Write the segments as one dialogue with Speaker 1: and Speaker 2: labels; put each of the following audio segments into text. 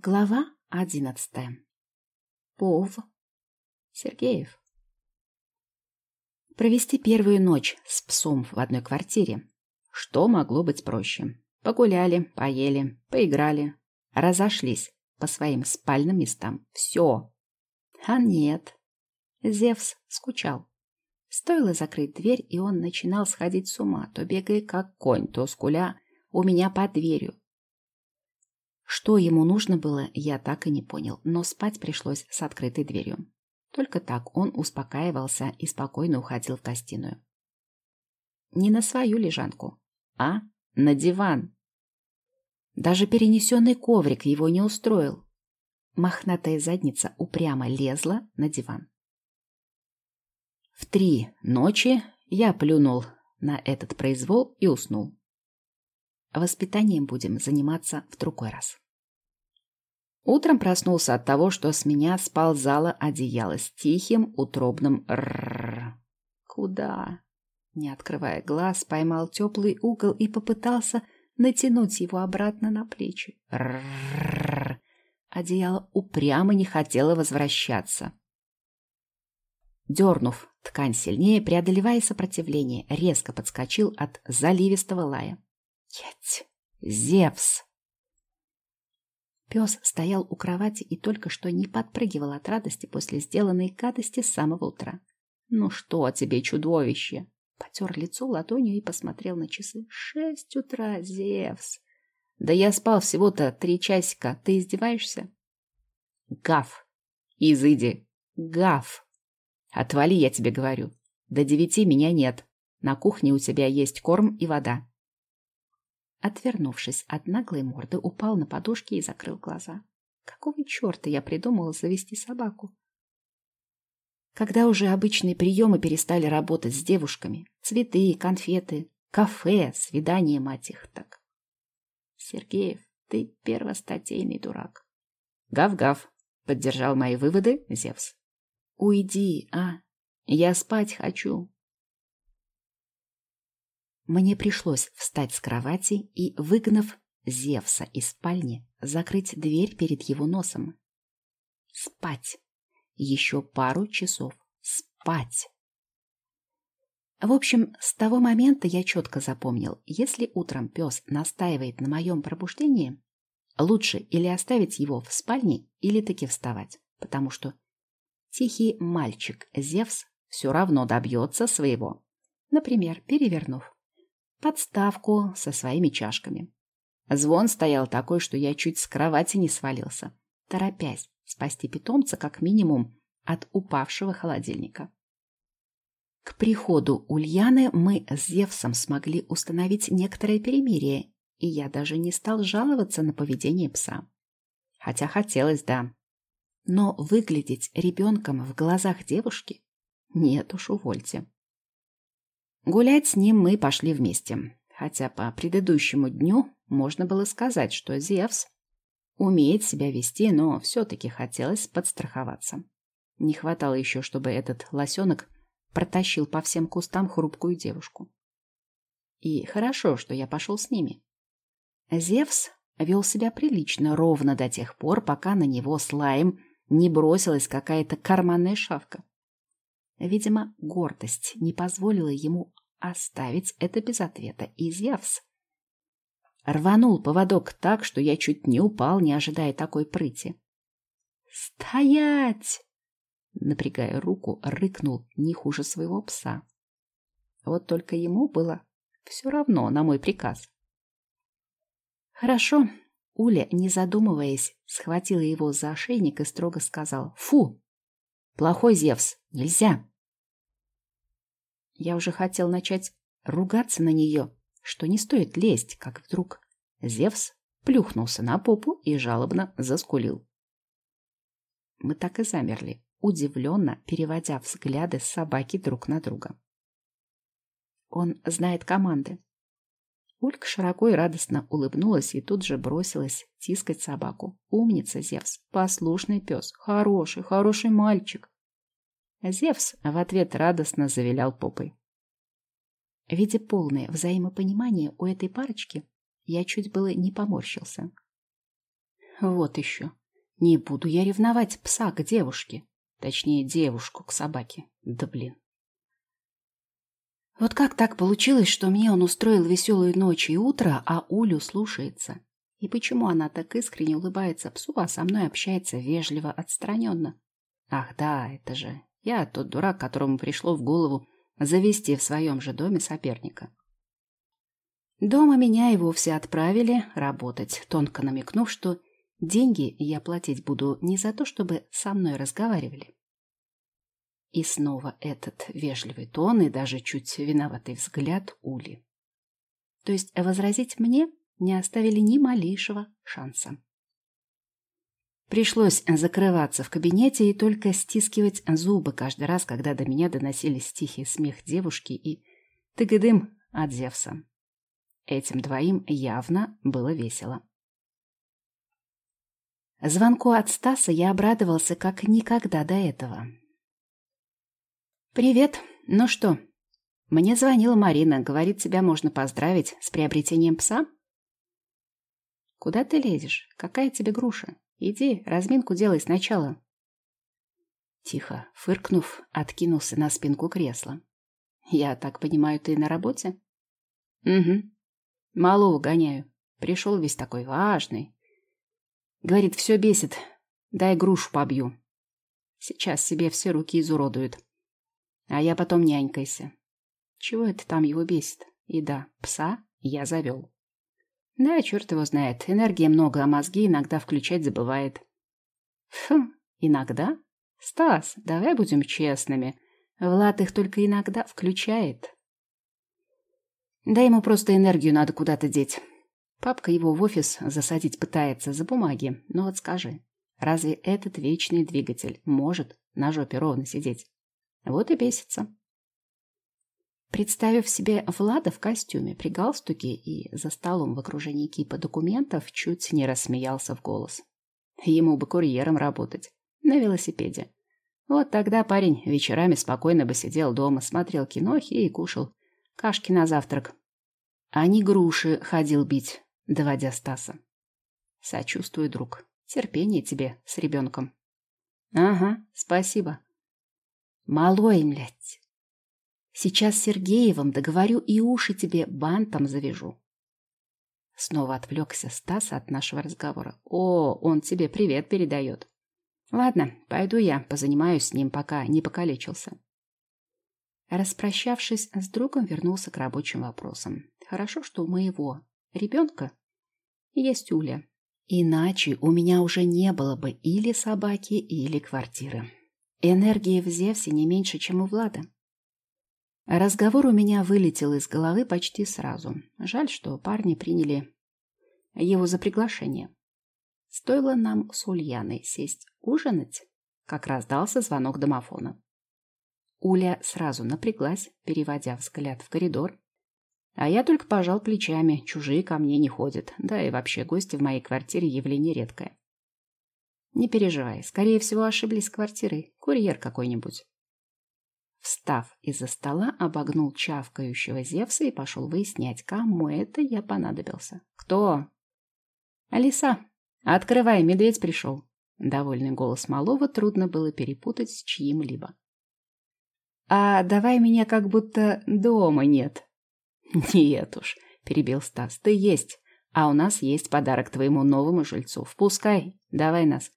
Speaker 1: Глава одиннадцатая. Пов. Сергеев. Провести первую ночь с псом в одной квартире. Что могло быть проще? Погуляли, поели, поиграли, разошлись по своим спальным местам. Все. А нет. Зевс скучал. Стоило закрыть дверь, и он начинал сходить с ума, то бегая как конь, то скуля у меня под дверью, что ему нужно было, я так и не понял, но спать пришлось с открытой дверью. Только так он успокаивался и спокойно уходил в гостиную. Не на свою лежанку, а на диван. Даже перенесенный коврик его не устроил. Мохнатая задница упрямо лезла на диван. В три ночи я плюнул на этот произвол и уснул. Воспитанием будем заниматься в другой раз. Утром проснулся от того, что с меня сползало одеяло с тихим утробным «ррррр». «Куда?» Не открывая глаз, поймал теплый угол и попытался натянуть его обратно на плечи. «Ррррр». Одеяло упрямо не хотело возвращаться. Дернув ткань сильнее, преодолевая сопротивление, резко подскочил от заливистого лая. Ять! Зевс! Пес стоял у кровати и только что не подпрыгивал от радости после сделанной гадости с самого утра. «Ну что тебе, чудовище?» Потер лицо ладонью и посмотрел на часы. «Шесть утра, Зевс!» «Да я спал всего-то три часика. Ты издеваешься?» «Гав! Изыди! Гав! Отвали, я тебе говорю. До девяти меня нет. На кухне у тебя есть корм и вода. Отвернувшись от наглой морды, упал на подушки и закрыл глаза. Какого черта я придумала завести собаку? Когда уже обычные приемы перестали работать с девушками, цветы, конфеты, кафе, свидание, мать их так. Сергеев, ты первостатейный дурак. Гав-гав, поддержал мои выводы Зевс. Уйди, а? Я спать хочу. Мне пришлось встать с кровати и, выгнав Зевса из спальни, закрыть дверь перед его носом. Спать. Еще пару часов. Спать. В общем, с того момента я четко запомнил, если утром пес настаивает на моем пробуждении, лучше или оставить его в спальне, или таки вставать, потому что тихий мальчик Зевс все равно добьется своего. Например, перевернув подставку со своими чашками. Звон стоял такой, что я чуть с кровати не свалился, торопясь спасти питомца как минимум от упавшего холодильника. К приходу Ульяны мы с Зевсом смогли установить некоторое перемирие, и я даже не стал жаловаться на поведение пса. Хотя хотелось, да. Но выглядеть ребенком в глазах девушки? Нет уж, увольте. Гулять с ним мы пошли вместе, хотя по предыдущему дню можно было сказать, что Зевс умеет себя вести, но все-таки хотелось подстраховаться. Не хватало еще, чтобы этот лосенок протащил по всем кустам хрупкую девушку. И хорошо, что я пошел с ними. Зевс вел себя прилично ровно до тех пор, пока на него слаем не бросилась какая-то карманная шавка. Видимо, гордость не позволила ему оставить это без ответа, и Зевс рванул поводок так, что я чуть не упал, не ожидая такой прыти. «Стоять!» Напрягая руку, рыкнул не хуже своего пса. Вот только ему было все равно на мой приказ. «Хорошо». Уля, не задумываясь, схватила его за ошейник и строго сказала «Фу! Плохой Зевс! Нельзя!» Я уже хотел начать ругаться на нее, что не стоит лезть, как вдруг Зевс плюхнулся на попу и жалобно заскулил. Мы так и замерли, удивленно переводя взгляды собаки друг на друга. Он знает команды. Улька широко и радостно улыбнулась и тут же бросилась тискать собаку. Умница, Зевс, послушный пес, хороший, хороший мальчик. Зевс в ответ радостно завилял попой. Видя полное взаимопонимание у этой парочки, я чуть было не поморщился. Вот еще. Не буду я ревновать пса к девушке. Точнее, девушку к собаке. Да блин. Вот как так получилось, что мне он устроил веселую ночь и утро, а Улю слушается? И почему она так искренне улыбается псу, а со мной общается вежливо, отстраненно? Ах да, это же я тот дурак, которому пришло в голову завести в своем же доме соперника. Дома меня и вовсе отправили работать, тонко намекнув, что деньги я платить буду не за то, чтобы со мной разговаривали. И снова этот вежливый тон и даже чуть виноватый взгляд Ули. То есть возразить мне не оставили ни малейшего шанса. Пришлось закрываться в кабинете и только стискивать зубы каждый раз, когда до меня доносились тихий смех девушки и тыгыдым от Зевса. Этим двоим явно было весело. Звонку от Стаса я обрадовался как никогда до этого. «Привет. Ну что?» Мне звонила Марина. Говорит, тебя можно поздравить с приобретением пса. «Куда ты лезешь? Какая тебе груша? Иди, разминку делай сначала». Тихо, фыркнув, откинулся на спинку кресла. «Я так понимаю, ты на работе?» «Угу. Малого гоняю. Пришел весь такой важный. Говорит, все бесит. Дай грушу побью. Сейчас себе все руки изуродуют. А я потом нянькайся. Чего это там его бесит? И да, пса я завел. Да, черт его знает. Энергии много, а мозги иногда включать забывает. Фу, иногда? Стас, давай будем честными. Влад их только иногда включает. Да ему просто энергию надо куда-то деть. Папка его в офис засадить пытается за бумаги. Но вот скажи, разве этот вечный двигатель может на жопе ровно сидеть? Вот и бесится. Представив себе Влада в костюме при галстуке и за столом в окружении кипа документов, чуть не рассмеялся в голос. Ему бы курьером работать. На велосипеде. Вот тогда парень вечерами спокойно бы сидел дома, смотрел кинохи и кушал кашки на завтрак. А не груши ходил бить, доводя Стаса. Сочувствую, друг. Терпение тебе с ребенком. Ага, спасибо. Малой, блядь. Сейчас с Сергеевым договорю и уши тебе бантом завяжу. Снова отвлекся Стас от нашего разговора. О, он тебе привет передает. Ладно, пойду я позанимаюсь с ним, пока не покалечился. Распрощавшись с другом, вернулся к рабочим вопросам. Хорошо, что у моего ребенка есть Уля. Иначе у меня уже не было бы или собаки, или квартиры. Энергии в Зевсе не меньше, чем у Влада. Разговор у меня вылетел из головы почти сразу. Жаль, что парни приняли его за приглашение. Стоило нам с Ульяной сесть ужинать, как раздался звонок домофона. Уля сразу напряглась, переводя взгляд в коридор. А я только пожал плечами, чужие ко мне не ходят, да и вообще гости в моей квартире явление редкое. Не переживай, скорее всего ошиблись с квартирой, курьер какой-нибудь. Встав из-за стола, обогнул чавкающего Зевса и пошел выяснять, кому это я понадобился. «Кто?» «Алиса, открывай, медведь пришел». Довольный голос малого трудно было перепутать с чьим-либо. «А давай меня как будто дома нет». «Нет уж», — перебил Стас, — «ты есть, а у нас есть подарок твоему новому жильцу. Впускай, давай нас,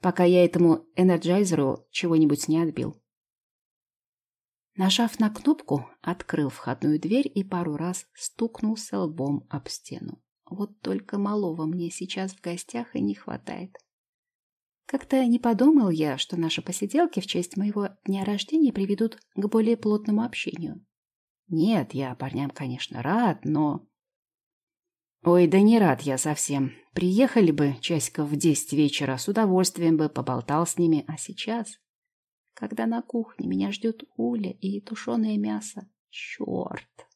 Speaker 1: пока я этому энерджайзеру чего-нибудь не отбил». Нажав на кнопку, открыл входную дверь и пару раз стукнулся лбом об стену. Вот только малого мне сейчас в гостях и не хватает. Как-то не подумал я, что наши посиделки в честь моего дня рождения приведут к более плотному общению. Нет, я парням, конечно, рад, но... Ой, да не рад я совсем. Приехали бы часиков в десять вечера, с удовольствием бы поболтал с ними, а сейчас когда на кухне меня ждет уля и тушеное мясо. Черт!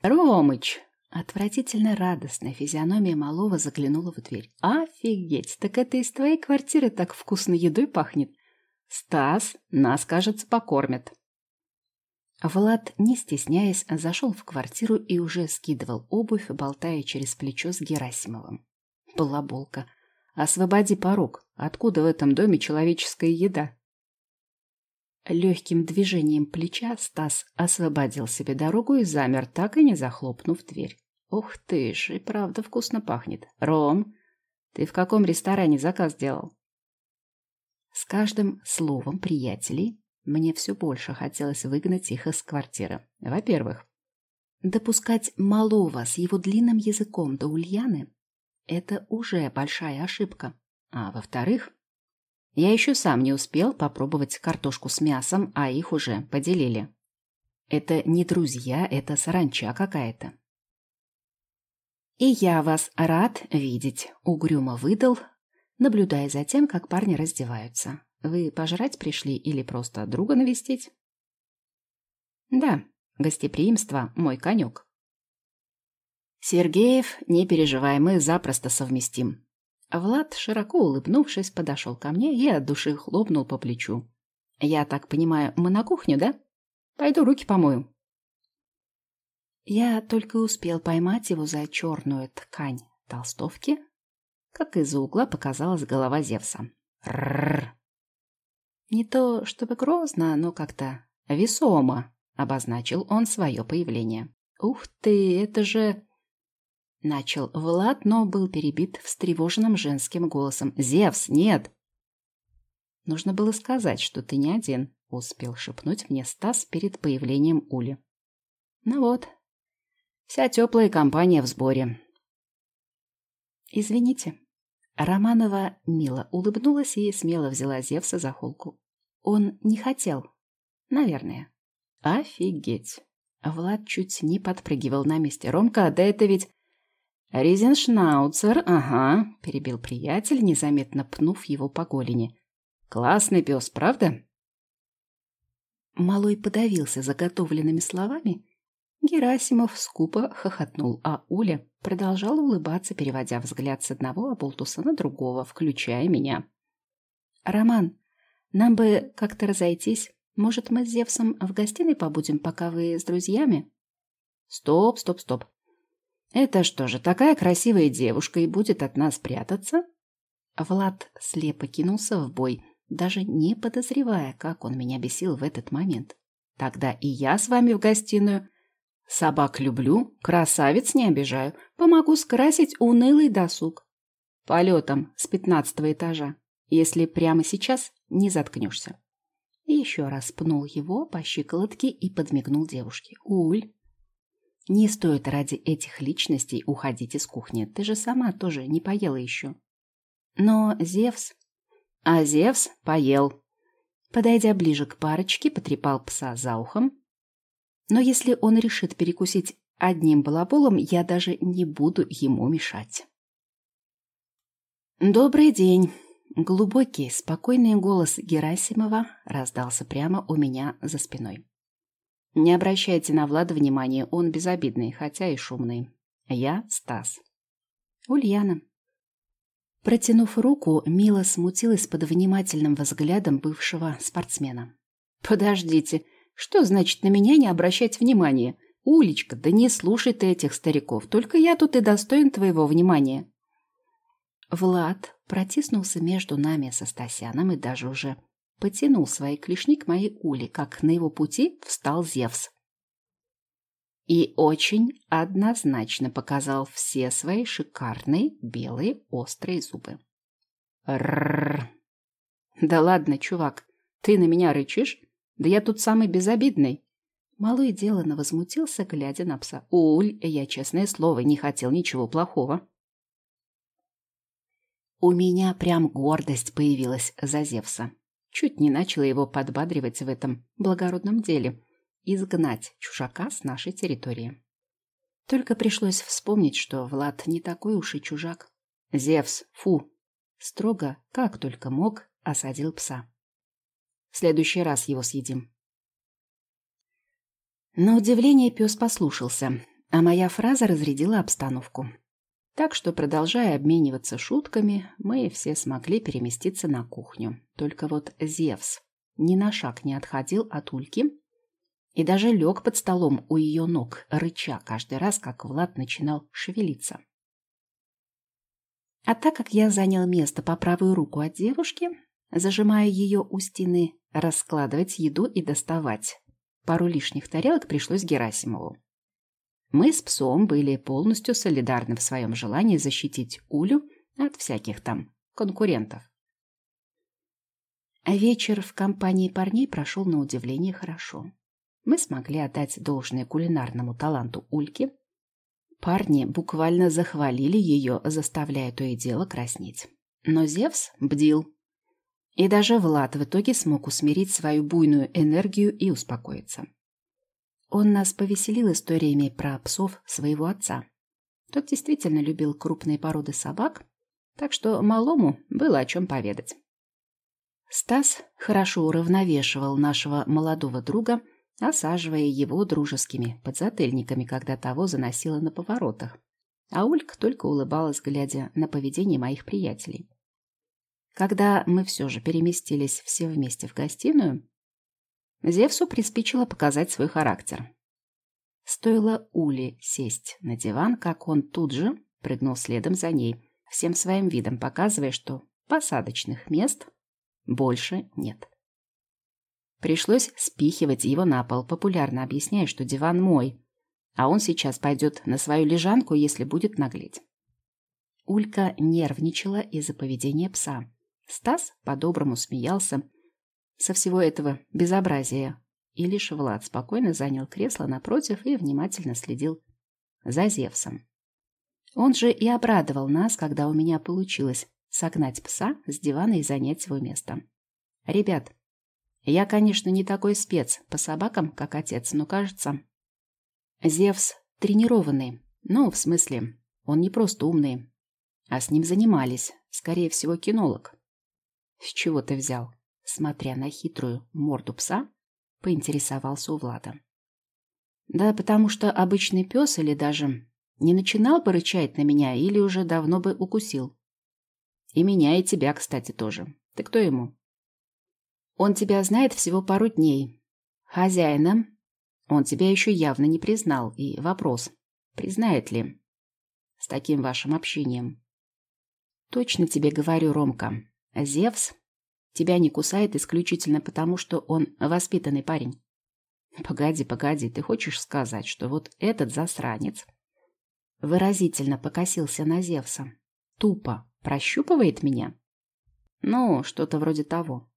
Speaker 1: Ромыч! Отвратительно радостная физиономия малого заглянула в дверь. Офигеть! Так это из твоей квартиры так вкусно едой пахнет. Стас, нас, кажется, покормят. Влад, не стесняясь, зашел в квартиру и уже скидывал обувь, болтая через плечо с Герасимовым. Балаболка. Освободи порог. Откуда в этом доме человеческая еда? Легким движением плеча Стас освободил себе дорогу и замер, так и не захлопнув дверь. Ух ты ж, и правда вкусно пахнет. Ром, ты в каком ресторане заказ делал? С каждым словом приятелей мне все больше хотелось выгнать их из квартиры. Во-первых, допускать малого с его длинным языком до Ульяны – это уже большая ошибка. А во-вторых, я еще сам не успел попробовать картошку с мясом, а их уже поделили. Это не друзья, это саранча какая-то. «И я вас рад видеть», — угрюмо выдал, наблюдая за тем, как парни раздеваются. «Вы пожрать пришли или просто друга навестить?» «Да, гостеприимство — мой конек». «Сергеев, не переживай, мы запросто совместим». Влад, широко улыбнувшись, подошел ко мне и от души хлопнул по плечу. «Я так понимаю, мы на кухню, да? Пойду руки помою». Я только успел поймать его за черную ткань толстовки, как из-за угла показалась голова Зевса. Рррр. Не то чтобы грозно, но как-то весомо обозначил он свое появление. «Ух ты, это же...» Начал Влад, но был перебит встревоженным женским голосом. «Зевс, нет!» «Нужно было сказать, что ты не один», — успел шепнуть мне Стас перед появлением Ули. «Ну вот, Вся теплая компания в сборе. «Извините». Романова мило улыбнулась и смело взяла Зевса за холку. «Он не хотел. Наверное». «Офигеть!» Влад чуть не подпрыгивал на месте. «Ромка, да это ведь...» «Ризеншнауцер, ага», — перебил приятель, незаметно пнув его по голени. «Классный пес, правда?» Малой подавился заготовленными словами Герасимов скупо хохотнул, а Уля продолжала улыбаться, переводя взгляд с одного оболтуса на другого, включая меня. «Роман, нам бы как-то разойтись. Может, мы с Зевсом в гостиной побудем, пока вы с друзьями?» «Стоп, стоп, стоп. Это что же, такая красивая девушка и будет от нас прятаться?» Влад слепо кинулся в бой, даже не подозревая, как он меня бесил в этот момент. «Тогда и я с вами в гостиную», Собак люблю, красавиц не обижаю, помогу скрасить унылый досуг. Полетом с пятнадцатого этажа, если прямо сейчас не заткнешься. Еще раз пнул его по щиколотке и подмигнул девушке. «Уль, не стоит ради этих личностей уходить из кухни. Ты же сама тоже не поела еще». Но Зевс... А Зевс поел. Подойдя ближе к парочке, потрепал пса за ухом, но если он решит перекусить одним балаболом, я даже не буду ему мешать. «Добрый день!» Глубокий, спокойный голос Герасимова раздался прямо у меня за спиной. «Не обращайте на Влада внимания, он безобидный, хотя и шумный. Я Стас». «Ульяна». Протянув руку, Мила смутилась под внимательным взглядом бывшего спортсмена. «Подождите, что значит на меня не обращать внимания? Улечка, да не слушай ты этих стариков, только я тут и достоин твоего внимания. Влад протиснулся между нами со Стасяном и даже уже потянул свои клешни к моей Уле, как на его пути встал Зевс. И очень однозначно показал все свои шикарные белые острые зубы. Рррр. Да ладно, чувак, ты на меня рычишь? Да я тут самый безобидный. Малой делано возмутился, глядя на пса. Уль, я, честное слово, не хотел ничего плохого. У меня прям гордость появилась за Зевса. Чуть не начала его подбадривать в этом благородном деле. Изгнать чужака с нашей территории. Только пришлось вспомнить, что Влад не такой уж и чужак. Зевс, фу! Строго, как только мог, осадил пса. В следующий раз его съедим. На удивление пес послушался, а моя фраза разрядила обстановку. Так что, продолжая обмениваться шутками, мы все смогли переместиться на кухню. Только вот Зевс ни на шаг не отходил от Ульки и даже лег под столом у ее ног, рыча каждый раз, как Влад начинал шевелиться. А так как я занял место по правую руку от девушки, зажимая ее у стены, раскладывать еду и доставать. Пару лишних тарелок пришлось Герасимову. Мы с псом были полностью солидарны в своем желании защитить Улю от всяких там конкурентов. А вечер в компании парней прошел на удивление хорошо. Мы смогли отдать должное кулинарному таланту Ульки. Парни буквально захвалили ее, заставляя то и дело краснеть. Но Зевс бдил. И даже Влад в итоге смог усмирить свою буйную энергию и успокоиться. Он нас повеселил историями про псов своего отца. Тот действительно любил крупные породы собак, так что малому было о чем поведать. Стас хорошо уравновешивал нашего молодого друга, осаживая его дружескими подзатыльниками, когда того заносило на поворотах. А Улька только улыбалась, глядя на поведение моих приятелей. Когда мы все же переместились все вместе в гостиную, Зевсу приспичило показать свой характер. Стоило Уле сесть на диван, как он тут же прыгнул следом за ней, всем своим видом показывая, что посадочных мест больше нет. Пришлось спихивать его на пол, популярно объясняя, что диван мой, а он сейчас пойдет на свою лежанку, если будет наглеть. Улька нервничала из-за поведения пса. Стас по-доброму смеялся, со всего этого безобразия. И лишь Влад спокойно занял кресло напротив и внимательно следил за Зевсом. Он же и обрадовал нас, когда у меня получилось согнать пса с дивана и занять его место. «Ребят, я, конечно, не такой спец по собакам, как отец, но, кажется, Зевс тренированный. Ну, в смысле, он не просто умный, а с ним занимались, скорее всего, кинолог». «С чего ты взял?» смотря на хитрую морду пса, поинтересовался у Влада. Да, потому что обычный пес или даже не начинал бы рычать на меня или уже давно бы укусил. И меня, и тебя, кстати, тоже. Ты кто ему? Он тебя знает всего пару дней. Хозяина он тебя еще явно не признал. И вопрос, признает ли с таким вашим общением? Точно тебе говорю, Ромка, Зевс Тебя не кусает исключительно потому, что он воспитанный парень. Погоди, погоди, ты хочешь сказать, что вот этот засранец выразительно покосился на Зевса, тупо прощупывает меня? Ну, что-то вроде того.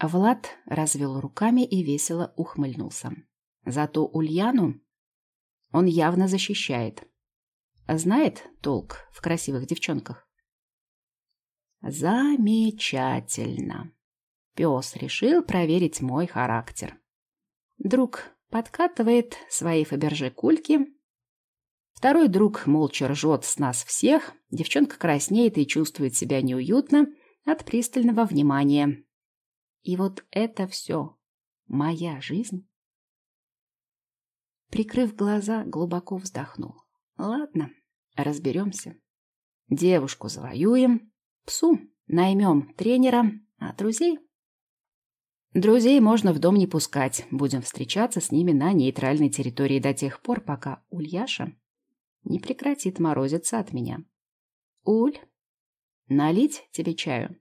Speaker 1: Влад развел руками и весело ухмыльнулся. Зато Ульяну он явно защищает. Знает толк в красивых девчонках. Замечательно. Пес решил проверить мой характер. Друг подкатывает свои фаберже кульки. Второй друг молча ржет с нас всех. Девчонка краснеет и чувствует себя неуютно от пристального внимания. И вот это все моя жизнь. Прикрыв глаза, глубоко вздохнул. Ладно, разберемся. Девушку завоюем, Псу наймем тренера, а друзей... Друзей можно в дом не пускать. Будем встречаться с ними на нейтральной территории до тех пор, пока Ульяша не прекратит морозиться от меня. Уль, налить тебе чаю?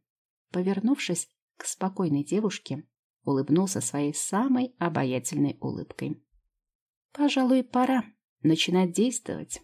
Speaker 1: Повернувшись к спокойной девушке, улыбнулся своей самой обаятельной улыбкой. Пожалуй, пора начинать действовать.